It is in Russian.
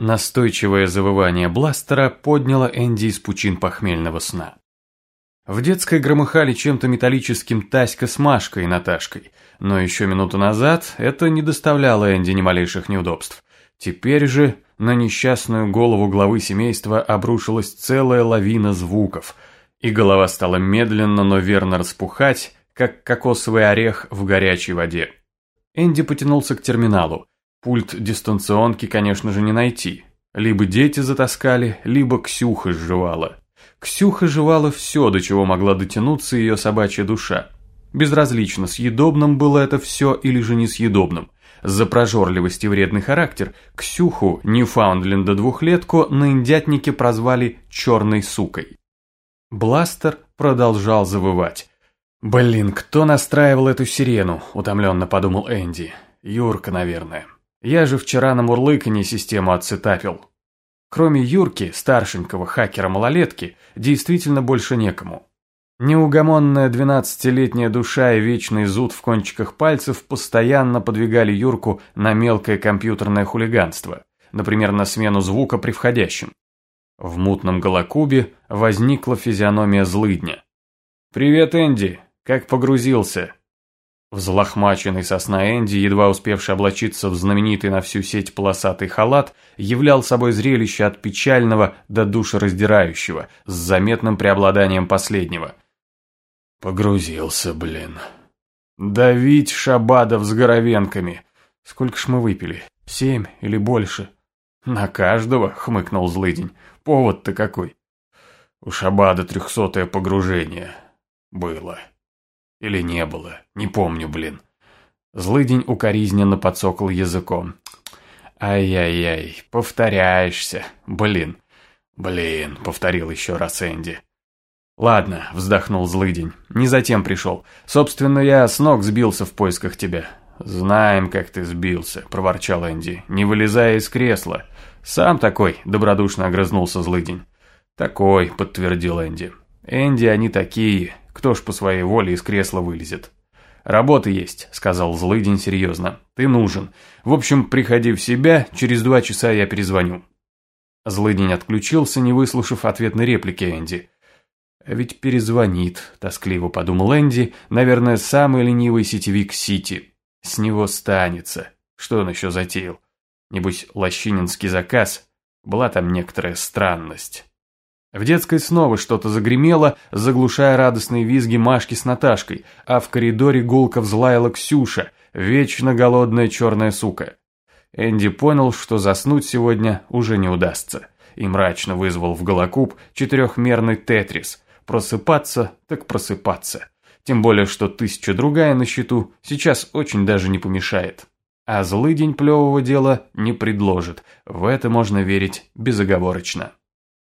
Настойчивое завывание бластера подняло Энди из пучин похмельного сна. В детской громыхали чем-то металлическим Таська с Машкой и Наташкой, но еще минуту назад это не доставляло Энди ни малейших неудобств. Теперь же на несчастную голову главы семейства обрушилась целая лавина звуков, и голова стала медленно, но верно распухать, как кокосовый орех в горячей воде. Энди потянулся к терминалу. Пульт дистанционки, конечно же, не найти. Либо дети затаскали, либо Ксюха сживала. Ксюха жевала все, до чего могла дотянуться ее собачья душа. Безразлично, съедобным было это все или же несъедобным. За прожорливость и вредный характер Ксюху, Ньюфаундленда двухлетку, на индятнике прозвали «черной сукой». Бластер продолжал завывать. «Блин, кто настраивал эту сирену?» – утомленно подумал Энди. «Юрка, наверное». Я же вчера на мурлыканье систему отцетапил. Кроме Юрки, старшенького хакера-малолетки, действительно больше некому. Неугомонная двенадцатилетняя душа и вечный зуд в кончиках пальцев постоянно подвигали Юрку на мелкое компьютерное хулиганство, например, на смену звука при входящем. В мутном голокубе возникла физиономия злыдня. «Привет, Энди! Как погрузился?» Взлохмаченный сосна Энди, едва успевший облачиться в знаменитый на всю сеть полосатый халат, являл собой зрелище от печального до душераздирающего, с заметным преобладанием последнего. Погрузился, блин. Давить шабадов с горовенками. Сколько ж мы выпили? Семь или больше? На каждого, хмыкнул злыдень. Повод-то какой. У шабада трехсотое погружение. Было. Или не было, не помню, блин. Злыдень укоризненно подсокал языком. Ай-яй-яй, повторяешься, блин. Блин, повторил еще раз Энди. Ладно, вздохнул злыдень, не затем пришел. Собственно, я с ног сбился в поисках тебя. Знаем, как ты сбился, проворчал Энди, не вылезая из кресла. Сам такой, добродушно огрызнулся злыдень. Такой, подтвердил Энди. Энди они такие, кто ж по своей воле из кресла вылезет? «Работа есть», — сказал злыдень серьезно. «Ты нужен. В общем, приходи в себя, через два часа я перезвоню». Злыдень отключился, не выслушав ответной реплики Энди. «А ведь перезвонит», — тоскливо подумал Энди, «наверное, самый ленивый сетевик Сити. С него станется. Что он еще затеял? Небось, лощининский заказ? Была там некоторая странность». В детской снова что-то загремело, заглушая радостные визги Машки с Наташкой, а в коридоре гулко взлаяла Ксюша, вечно голодная черная сука. Энди понял, что заснуть сегодня уже не удастся, и мрачно вызвал в голокуб четырехмерный тетрис. Просыпаться, так просыпаться. Тем более, что тысяча другая на счету сейчас очень даже не помешает. А злый день плевого дела не предложит, в это можно верить безоговорочно.